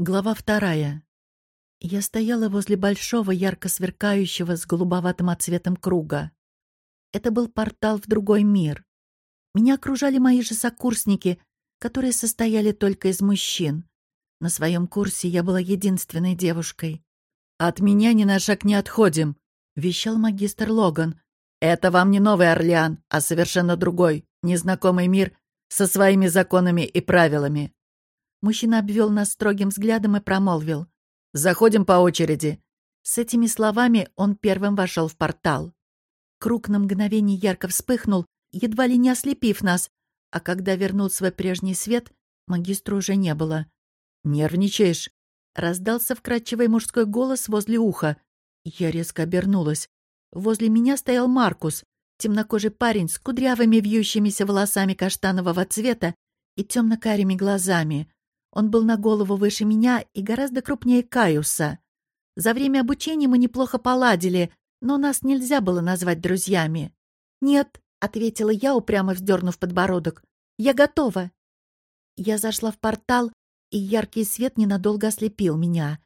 Глава вторая. Я стояла возле большого, ярко сверкающего с голубоватым отцветом круга. Это был портал в другой мир. Меня окружали мои же сокурсники, которые состояли только из мужчин. На своем курсе я была единственной девушкой. «От меня ни на шаг не отходим», — вещал магистр Логан. «Это вам не Новый Орлеан, а совершенно другой, незнакомый мир со своими законами и правилами. Мужчина обвел нас строгим взглядом и промолвил. «Заходим по очереди». С этими словами он первым вошел в портал. Круг на мгновение ярко вспыхнул, едва ли не ослепив нас, а когда вернул свой прежний свет, магистра уже не было. «Нервничаешь?» — раздался вкрадчивый мужской голос возле уха. Я резко обернулась. Возле меня стоял Маркус, темнокожий парень с кудрявыми вьющимися волосами каштанового цвета и темно-карими глазами. Он был на голову выше меня и гораздо крупнее Каюса. За время обучения мы неплохо поладили, но нас нельзя было назвать друзьями. «Нет», — ответила я, упрямо вздернув подбородок, — «я готова». Я зашла в портал, и яркий свет ненадолго ослепил меня.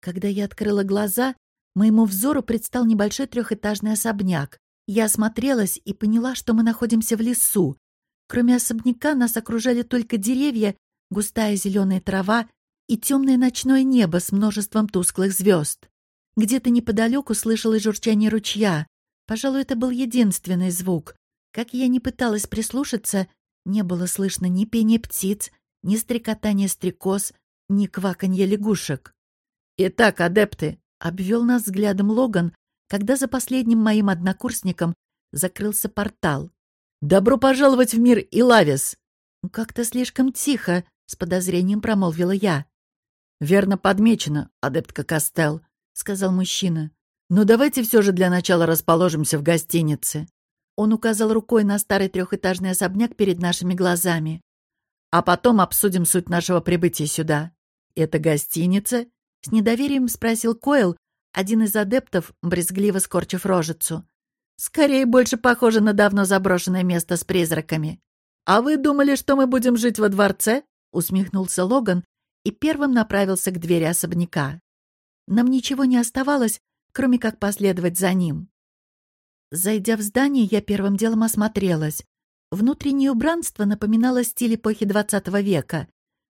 Когда я открыла глаза, моему взору предстал небольшой трехэтажный особняк. Я осмотрелась и поняла, что мы находимся в лесу. Кроме особняка нас окружали только деревья густая зеленая трава и темное ночное небо с множеством тусклых звезд. Где-то неподалеку слышалось журчание ручья. Пожалуй, это был единственный звук. Как я не пыталась прислушаться, не было слышно ни пения птиц, ни стрекотания стрекоз, ни кваканья лягушек. «Итак, адепты!» — обвел нас взглядом Логан, когда за последним моим однокурсником закрылся портал. «Добро пожаловать в мир Илавис!» «Как-то слишком тихо», с подозрением промолвила я. «Верно подмечено, адептка Костел», — сказал мужчина. «Но давайте все же для начала расположимся в гостинице». Он указал рукой на старый трехэтажный особняк перед нашими глазами. «А потом обсудим суть нашего прибытия сюда». «Это гостиница?» — с недоверием спросил Койл, один из адептов, брезгливо скорчив рожицу. «Скорее больше похоже на давно заброшенное место с призраками». «А вы думали, что мы будем жить во дворце?» — усмехнулся Логан и первым направился к двери особняка. Нам ничего не оставалось, кроме как последовать за ним. Зайдя в здание, я первым делом осмотрелась. Внутреннее убранство напоминало стиль эпохи XX века.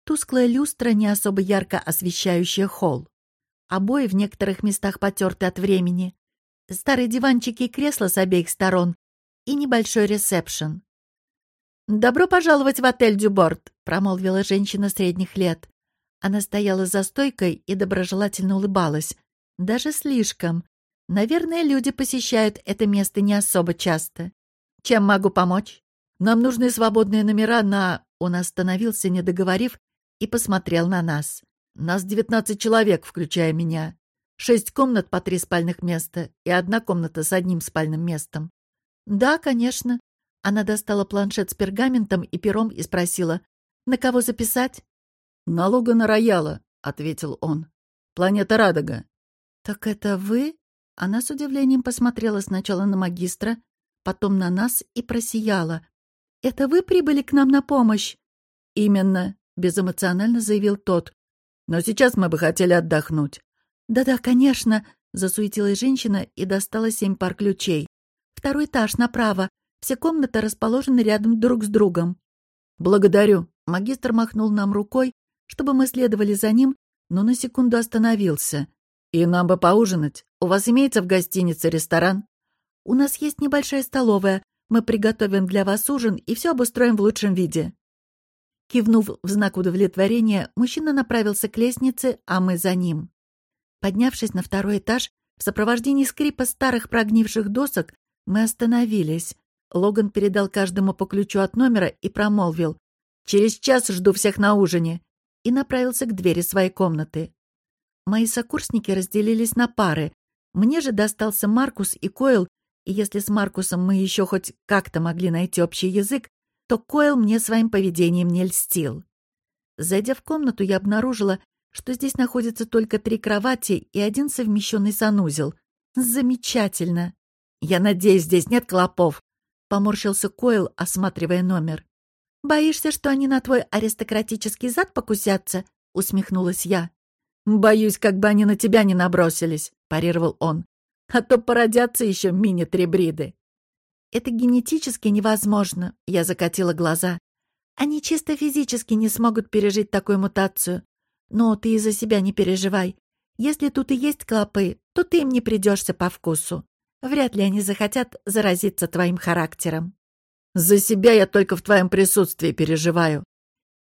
Тусклая люстра, не особо ярко освещающая холл. Обои в некоторых местах потерты от времени. Старые диванчики и кресла с обеих сторон. И небольшой ресепшн. «Добро пожаловать в отель Дюборт», — промолвила женщина средних лет. Она стояла за стойкой и доброжелательно улыбалась. Даже слишком. Наверное, люди посещают это место не особо часто. Чем могу помочь? Нам нужны свободные номера на... Он остановился, не договорив, и посмотрел на нас. Нас девятнадцать человек, включая меня. Шесть комнат по три спальных места и одна комната с одним спальным местом. Да, конечно. Она достала планшет с пергаментом и пером и спросила, «На кого записать?» «На Логана Рояла», — ответил он. «Планета Радога». «Так это вы?» Она с удивлением посмотрела сначала на магистра, потом на нас и просияла. «Это вы прибыли к нам на помощь?» «Именно», — безэмоционально заявил тот. «Но сейчас мы бы хотели отдохнуть». «Да-да, конечно», — засуетилась женщина и достала семь пар ключей. «Второй этаж направо. Все комнаты расположены рядом друг с другом. «Благодарю». Магистр махнул нам рукой, чтобы мы следовали за ним, но на секунду остановился. «И нам бы поужинать. У вас имеется в гостинице ресторан?» «У нас есть небольшая столовая. Мы приготовим для вас ужин и все обустроим в лучшем виде». Кивнув в знак удовлетворения, мужчина направился к лестнице, а мы за ним. Поднявшись на второй этаж, в сопровождении скрипа старых прогнивших досок, мы остановились. Логан передал каждому по ключу от номера и промолвил «Через час жду всех на ужине» и направился к двери своей комнаты. Мои сокурсники разделились на пары. Мне же достался Маркус и Койл, и если с Маркусом мы еще хоть как-то могли найти общий язык, то Койл мне своим поведением не льстил. Зайдя в комнату, я обнаружила, что здесь находится только три кровати и один совмещенный санузел. Замечательно! Я надеюсь, здесь нет клопов, Поморщился Койл, осматривая номер. «Боишься, что они на твой аристократический зад покусятся?» — усмехнулась я. «Боюсь, как бы они на тебя не набросились», — парировал он. «А то породятся еще мини-трибриды». «Это генетически невозможно», — я закатила глаза. «Они чисто физически не смогут пережить такую мутацию. Но ты из-за себя не переживай. Если тут и есть клопы, то ты им не придешься по вкусу. Вряд ли они захотят заразиться твоим характером». «За себя я только в твоем присутствии переживаю»,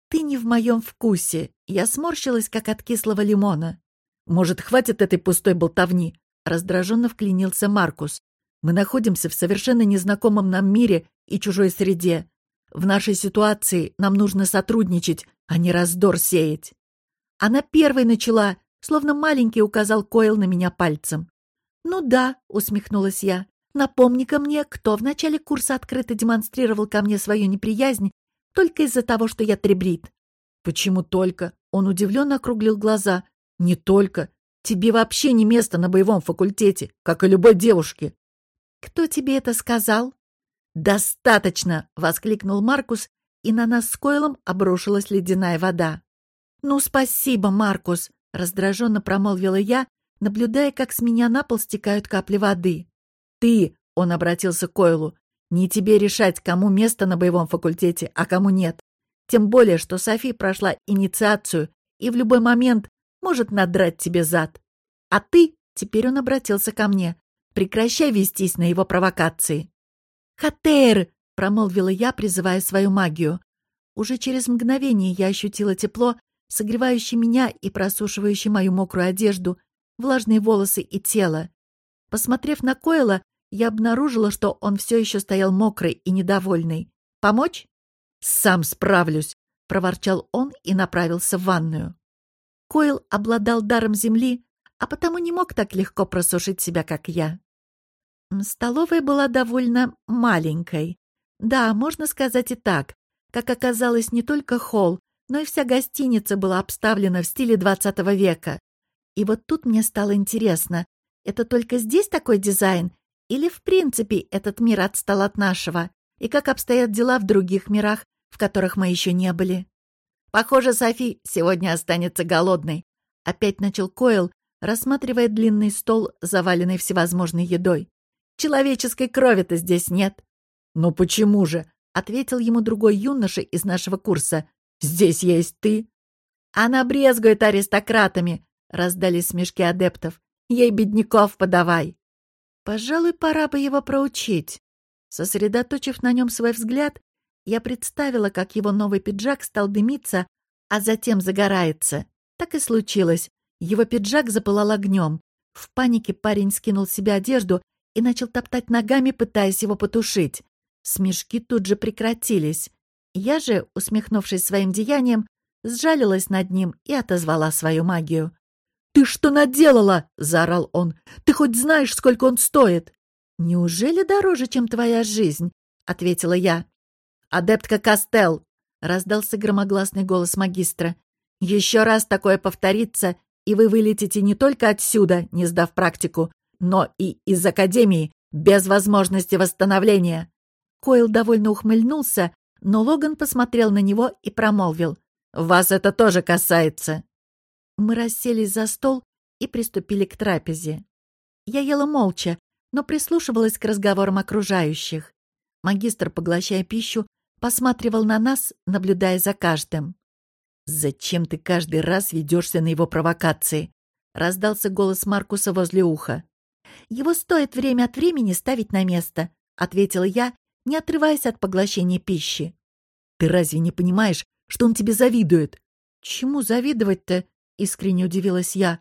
«Ты не в моем вкусе. Я сморщилась, как от кислого лимона». «Может, хватит этой пустой болтовни?» Раздраженно вклинился Маркус. «Мы находимся в совершенно незнакомом нам мире и чужой среде. В нашей ситуации нам нужно сотрудничать, а не раздор сеять». Она первой начала, словно маленький указал Койл на меня пальцем. «Ну да», — усмехнулась я. «Напомни-ка мне, кто в начале курса открыто демонстрировал ко мне свою неприязнь только из-за того, что я требрит. Почему только? Он удивленно округлил глаза. Не только. Тебе вообще не место на боевом факультете, как и любой девушке. Кто тебе это сказал? Достаточно! воскликнул Маркус, и на нас с Койлом обрушилась ледяная вода. Ну, спасибо, Маркус, раздраженно промолвила я, наблюдая, как с меня на пол стекают капли воды. Ты, он обратился к Койлу, не тебе решать, кому место на боевом факультете, а кому нет. Тем более, что Софи прошла инициацию и в любой момент может надрать тебе зад. А ты, теперь он обратился ко мне, прекращай вестись на его провокации. «Хатер!» — промолвила я, призывая свою магию. Уже через мгновение я ощутила тепло, согревающее меня и просушивающее мою мокрую одежду, влажные волосы и тело. Посмотрев на Койла, я обнаружила, что он все еще стоял мокрый и недовольный. «Помочь?» «Сам справлюсь», — проворчал он и направился в ванную. Койл обладал даром земли, а потому не мог так легко просушить себя, как я. Столовая была довольно маленькой. Да, можно сказать и так. Как оказалось, не только холл, но и вся гостиница была обставлена в стиле двадцатого века. И вот тут мне стало интересно, это только здесь такой дизайн или в принципе этот мир отстал от нашего? И как обстоят дела в других мирах, в которых мы еще не были? Похоже, Софи сегодня останется голодной. Опять начал Койл, рассматривая длинный стол, заваленный всевозможной едой. Человеческой крови-то здесь нет. Ну почему же? Ответил ему другой юноша из нашего курса. Здесь есть ты. Она брезгует аристократами, раздались смешки адептов. Ей бедняков подавай. Пожалуй, пора бы его проучить. Сосредоточив на нем свой взгляд, я представила, как его новый пиджак стал дымиться, а затем загорается. Так и случилось. Его пиджак запылал огнем. В панике парень скинул с себя одежду и начал топтать ногами, пытаясь его потушить. Смешки тут же прекратились. Я же, усмехнувшись своим деянием, сжалилась над ним и отозвала свою магию. «Ты что наделала?» — заорал он. «Ты хоть знаешь, сколько он стоит?» «Неужели дороже, чем твоя жизнь?» — ответила я. «Адептка Кастел!» — раздался громогласный голос магистра. «Еще раз такое повторится, и вы вылетите не только отсюда, не сдав практику, но и из Академии, без возможности восстановления». Койл довольно ухмыльнулся, но Логан посмотрел на него и промолвил. «Вас это тоже касается». Мы расселись за стол и приступили к трапезе. Я ела молча, но прислушивалась к разговорам окружающих. Магистр, поглощая пищу, посматривал на нас, наблюдая за каждым. «Зачем ты каждый раз ведешься на его провокации?» — раздался голос Маркуса возле уха. «Его стоит время от времени ставить на место», — ответила я, не отрываясь от поглощения пищи. «Ты разве не понимаешь, что он тебе завидует?» «Чему завидовать-то?» Искренне удивилась я.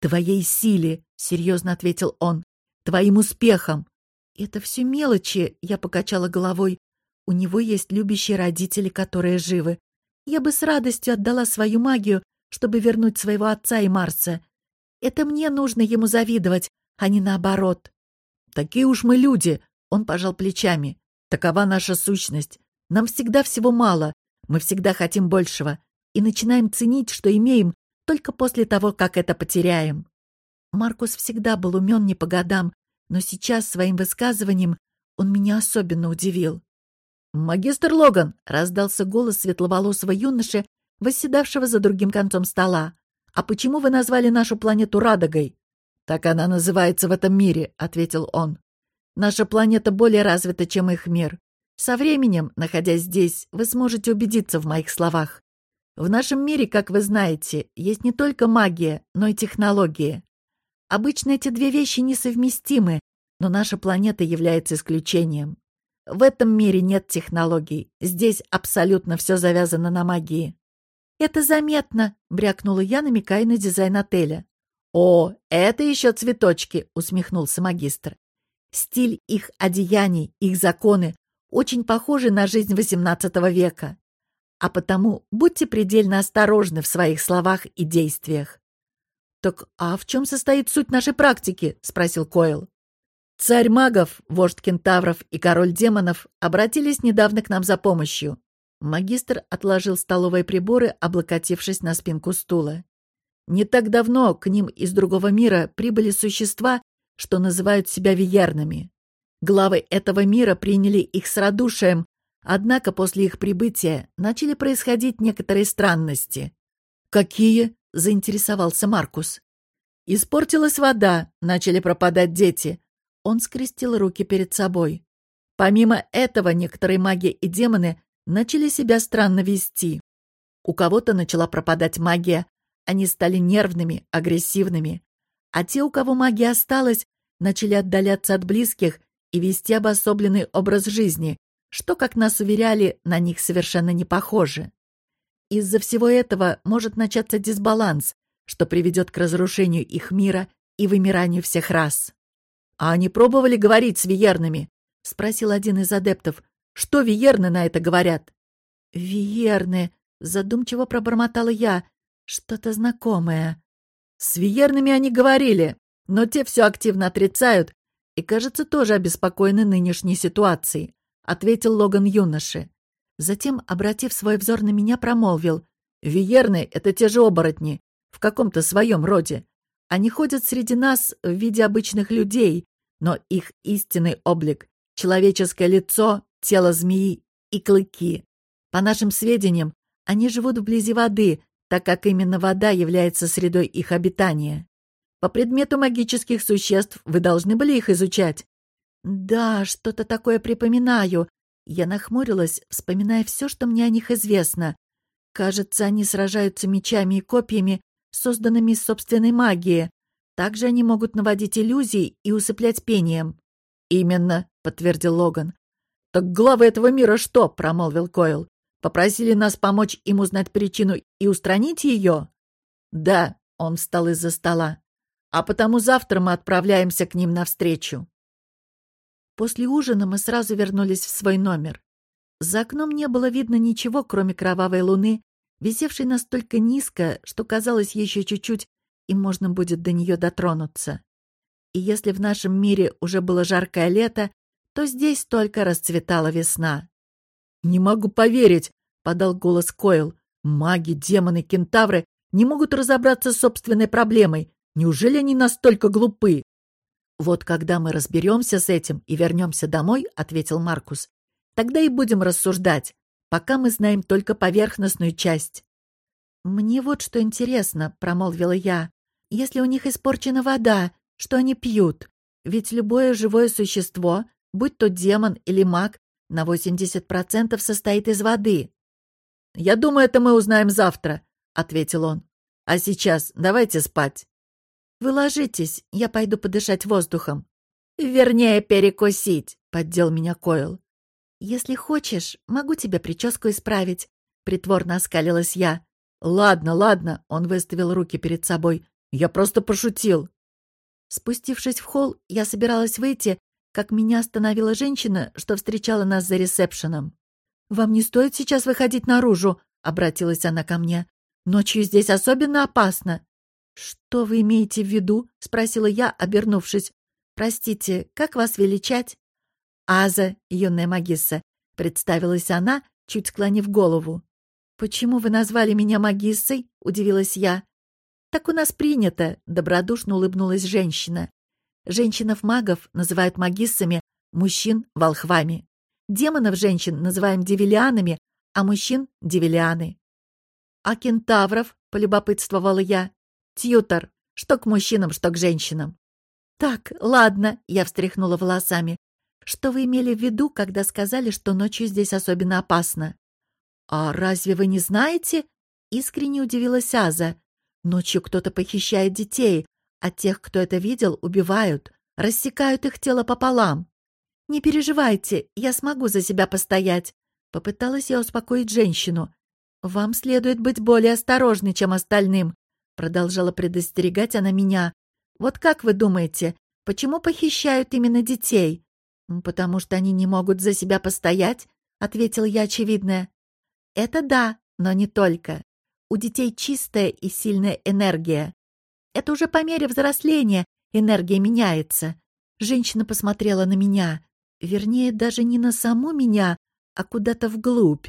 «Твоей силе», — серьезно ответил он, — «твоим успехом». «Это все мелочи», — я покачала головой. «У него есть любящие родители, которые живы. Я бы с радостью отдала свою магию, чтобы вернуть своего отца и Марса. Это мне нужно ему завидовать, а не наоборот». «Такие уж мы люди», — он пожал плечами. «Такова наша сущность. Нам всегда всего мало, мы всегда хотим большего и начинаем ценить, что имеем, только после того, как это потеряем. Маркус всегда был умен не по годам, но сейчас своим высказыванием он меня особенно удивил. «Магистр Логан!» — раздался голос светловолосого юноши, восседавшего за другим концом стола. «А почему вы назвали нашу планету Радогой?» «Так она называется в этом мире», — ответил он. «Наша планета более развита, чем их мир. Со временем, находясь здесь, вы сможете убедиться в моих словах. В нашем мире, как вы знаете, есть не только магия, но и технологии. Обычно эти две вещи несовместимы, но наша планета является исключением. В этом мире нет технологий. Здесь абсолютно все завязано на магии. «Это заметно», — брякнула я, намекая на дизайн отеля. «О, это еще цветочки», — усмехнулся магистр. «Стиль их одеяний, их законы очень похожи на жизнь XVIII века. А потому будьте предельно осторожны в своих словах и действиях». «Так а в чем состоит суть нашей практики?» — спросил Койл. Царь магов, вождь кентавров и король демонов обратились недавно к нам за помощью. Магистр отложил столовые приборы, облокотившись на спинку стула. Не так давно к ним из другого мира прибыли существа, что называют себя виернами. Главы этого мира приняли их с радушием, однако после их прибытия начали происходить некоторые странности. «Какие?» — заинтересовался Маркус. «Испортилась вода, начали пропадать дети, он скрестил руки перед собой. Помимо этого, некоторые маги и демоны начали себя странно вести. У кого-то начала пропадать магия, они стали нервными, агрессивными. А те, у кого магия осталась, начали отдаляться от близких и вести обособленный образ жизни, что, как нас уверяли, на них совершенно не похоже. Из-за всего этого может начаться дисбаланс, что приведет к разрушению их мира и вымиранию всех рас. «А они пробовали говорить с виернами?» — спросил один из адептов. «Что виерны на это говорят?» «Виерны», — задумчиво пробормотала я. «Что-то знакомое». «С виернами они говорили, но те все активно отрицают и, кажется, тоже обеспокоены нынешней ситуацией», — ответил Логан юноше. Затем, обратив свой взор на меня, промолвил. «Виерны — это те же оборотни, в каком-то своем роде. Они ходят среди нас в виде обычных людей, но их истинный облик — человеческое лицо, тело змеи и клыки. По нашим сведениям, они живут вблизи воды, так как именно вода является средой их обитания. По предмету магических существ вы должны были их изучать. Да, что-то такое припоминаю. Я нахмурилась, вспоминая все, что мне о них известно. Кажется, они сражаются мечами и копьями созданными из собственной магии. Также они могут наводить иллюзии и усыплять пением. «Именно», — подтвердил Логан. «Так главы этого мира что?» — промолвил Койл. «Попросили нас помочь им узнать причину и устранить ее?» «Да», — он встал из-за стола. «А потому завтра мы отправляемся к ним навстречу». После ужина мы сразу вернулись в свой номер. За окном не было видно ничего, кроме кровавой луны, висевшей настолько низко, что казалось еще чуть-чуть, и можно будет до нее дотронуться. И если в нашем мире уже было жаркое лето, то здесь только расцветала весна. «Не могу поверить», — подал голос Койл. «Маги, демоны, кентавры не могут разобраться с собственной проблемой. Неужели они настолько глупы?» «Вот когда мы разберемся с этим и вернемся домой», — ответил Маркус, — «тогда и будем рассуждать пока мы знаем только поверхностную часть. «Мне вот что интересно», — промолвила я. «Если у них испорчена вода, что они пьют? Ведь любое живое существо, будь то демон или маг, на 80% состоит из воды». «Я думаю, это мы узнаем завтра», — ответил он. «А сейчас давайте спать». «Вы ложитесь, я пойду подышать воздухом». «Вернее, перекусить», — поддел меня Койл. «Если хочешь, могу тебе прическу исправить», — притворно оскалилась я. «Ладно, ладно», — он выставил руки перед собой. «Я просто пошутил». Спустившись в холл, я собиралась выйти, как меня остановила женщина, что встречала нас за ресепшеном. «Вам не стоит сейчас выходить наружу», — обратилась она ко мне. «Ночью здесь особенно опасно». «Что вы имеете в виду?» — спросила я, обернувшись. «Простите, как вас величать?» «Аза, юная магисса», — представилась она, чуть склонив голову. «Почему вы назвали меня магиссой?» — удивилась я. «Так у нас принято», — добродушно улыбнулась женщина. «Женщинов-магов называют магиссами, мужчин — волхвами. Демонов-женщин называем девелианами, а мужчин — девелианы». «А кентавров?» — полюбопытствовала я. Тьютор. Что к мужчинам, что к женщинам. Так, ладно, я встряхнула волосами. Что вы имели в виду, когда сказали, что ночью здесь особенно опасно? А разве вы не знаете? Искренне удивилась Аза. Ночью кто-то похищает детей, а тех, кто это видел, убивают, рассекают их тело пополам. «Не переживайте, я смогу за себя постоять», — попыталась я успокоить женщину. «Вам следует быть более осторожной, чем остальным», — продолжала предостерегать она меня. «Вот как вы думаете, почему похищают именно детей?» «Потому что они не могут за себя постоять», — ответил я очевидное. «Это да, но не только. У детей чистая и сильная энергия. Это уже по мере взросления энергия меняется. Женщина посмотрела на меня. Вернее, даже не на саму меня, а куда-то вглубь.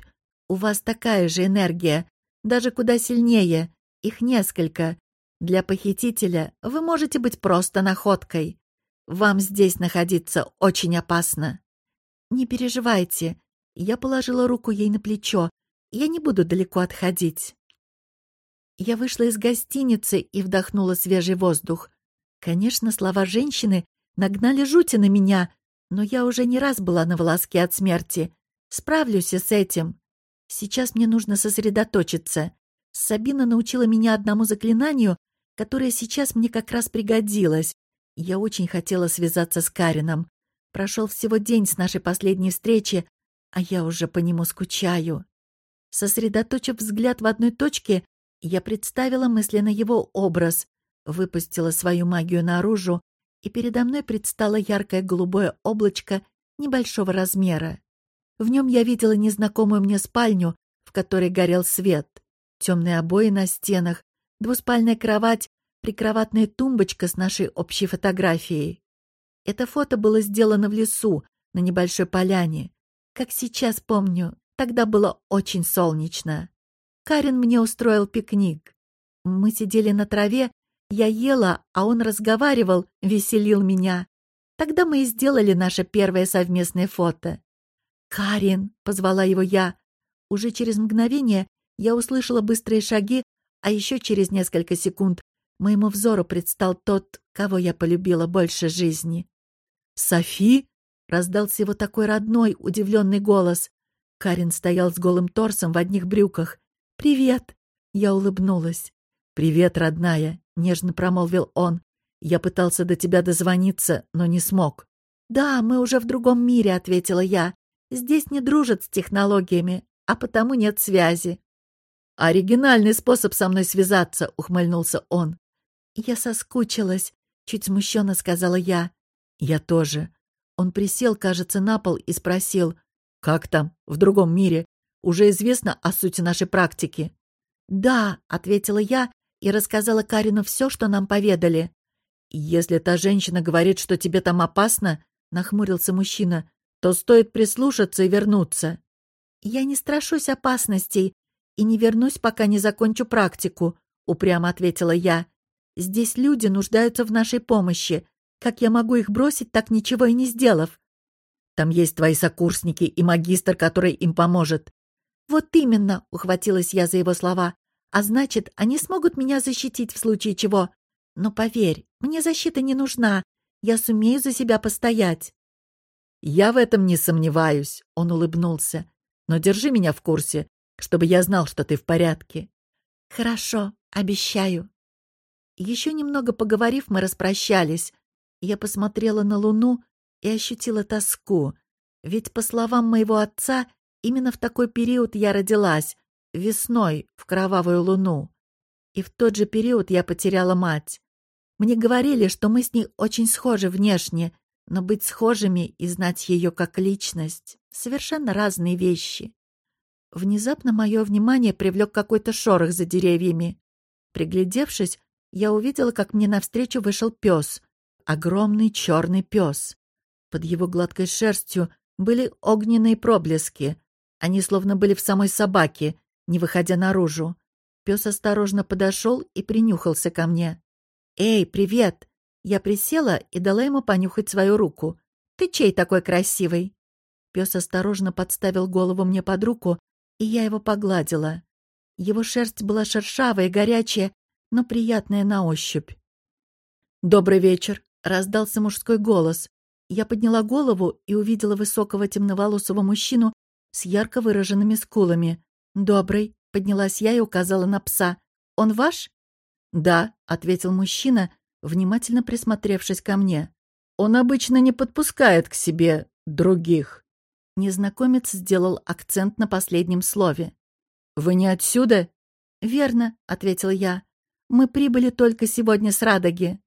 У вас такая же энергия, даже куда сильнее. Их несколько. Для похитителя вы можете быть просто находкой. Вам здесь находиться очень опасно. Не переживайте. Я положила руку ей на плечо. Я не буду далеко отходить. Я вышла из гостиницы и вдохнула свежий воздух. Конечно, слова женщины нагнали жути на меня, но я уже не раз была на волоске от смерти. Справлюсь и с этим. Сейчас мне нужно сосредоточиться. Сабина научила меня одному заклинанию, которое сейчас мне как раз пригодилось. Я очень хотела связаться с Карином. Прошел всего день с нашей последней встречи, а я уже по нему скучаю. Сосредоточив взгляд в одной точке, я представила мысленно его образ, выпустила свою магию наружу, и передо мной предстало яркое голубое облачко небольшого размера. В нем я видела незнакомую мне спальню, в которой горел свет, темные обои на стенах, двуспальная кровать, прикроватная тумбочка с нашей общей фотографией. Это фото было сделано в лесу, на небольшой поляне. Как сейчас помню, тогда было очень солнечно. Карин мне устроил пикник. Мы сидели на траве, я ела, а он разговаривал, веселил меня. Тогда мы и сделали наше первое совместное фото. «Карин!» — позвала его я. Уже через мгновение я услышала быстрые шаги, а еще через несколько секунд моему взору предстал тот, кого я полюбила больше жизни. «Софи?» — раздался его такой родной, удивленный голос. Карин стоял с голым торсом в одних брюках. «Привет!» — я улыбнулась. «Привет, родная!» — нежно промолвил он. «Я пытался до тебя дозвониться, но не смог». «Да, мы уже в другом мире», — ответила я. «Здесь не дружат с технологиями, а потому нет связи». «Оригинальный способ со мной связаться», — ухмыльнулся он. «Я соскучилась», — чуть смущенно сказала я. «Я тоже». Он присел, кажется, на пол и спросил. «Как там, в другом мире? Уже известно о сути нашей практики?» «Да», — ответила я и рассказала Карину все, что нам поведали. «Если та женщина говорит, что тебе там опасно», — нахмурился мужчина, «то стоит прислушаться и вернуться». «Я не страшусь опасностей и не вернусь, пока не закончу практику», — упрямо ответила я. «Здесь люди нуждаются в нашей помощи. Как я могу их бросить, так ничего и не сделав?» «Там есть твои сокурсники и магистр, который им поможет. «Вот именно», — ухватилась я за его слова. «А значит, они смогут меня защитить в случае чего. Но поверь, мне защита не нужна. Я сумею за себя постоять». «Я в этом не сомневаюсь», — он улыбнулся. «Но держи меня в курсе, чтобы я знал, что ты в порядке». «Хорошо, обещаю». Еще немного поговорив, мы распрощались. Я посмотрела на луну и ощутила тоску. Ведь, по словам моего отца, Именно в такой период я родилась, весной, в кровавую луну. И в тот же период я потеряла мать. Мне говорили, что мы с ней очень схожи внешне, но быть схожими и знать ее как личность — совершенно разные вещи. Внезапно мое внимание привлек какой-то шорох за деревьями. Приглядевшись, я увидела, как мне навстречу вышел пес. Огромный черный пес. Под его гладкой шерстью были огненные проблески. Они словно были в самой собаке, не выходя наружу. Пес осторожно подошел и принюхался ко мне. «Эй, привет!» Я присела и дала ему понюхать свою руку. «Ты чей такой красивый?» Пес осторожно подставил голову мне под руку, и я его погладила. Его шерсть была шершавая, горячая, но приятное на ощупь. «Добрый вечер!» — раздался мужской голос. Я подняла голову и увидела высокого темноволосого мужчину с ярко выраженными скулами. «Добрый!» — поднялась я и указала на пса. «Он ваш?» «Да», — ответил мужчина, внимательно присмотревшись ко мне. «Он обычно не подпускает к себе других». Незнакомец сделал акцент на последнем слове. «Вы не отсюда?» «Верно», — ответил я. «Мы прибыли только сегодня с Радоги».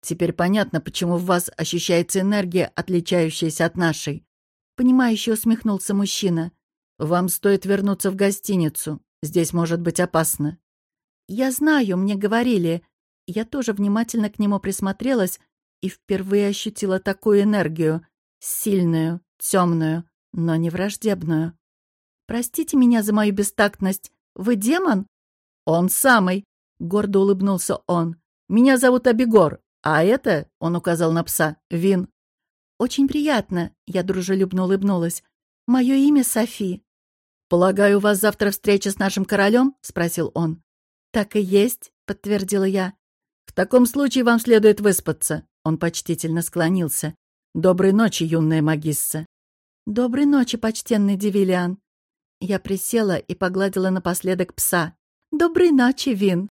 «Теперь понятно, почему в вас ощущается энергия, отличающаяся от нашей». Понимающе усмехнулся мужчина. «Вам стоит вернуться в гостиницу. Здесь может быть опасно». «Я знаю, мне говорили». Я тоже внимательно к нему присмотрелась и впервые ощутила такую энергию. Сильную, темную, но не враждебную. «Простите меня за мою бестактность. Вы демон?» «Он самый», — гордо улыбнулся он. «Меня зовут Абегор, а это, — он указал на пса, — Вин». «Очень приятно», — я дружелюбно улыбнулась. «Мое имя Софи». «Полагаю, у вас завтра встреча с нашим королем?» — спросил он. «Так и есть», — подтвердила я. «В таком случае вам следует выспаться», — он почтительно склонился. «Доброй ночи, юная магисса». «Доброй ночи, почтенный Девилиан». Я присела и погладила напоследок пса. «Доброй ночи, Вин».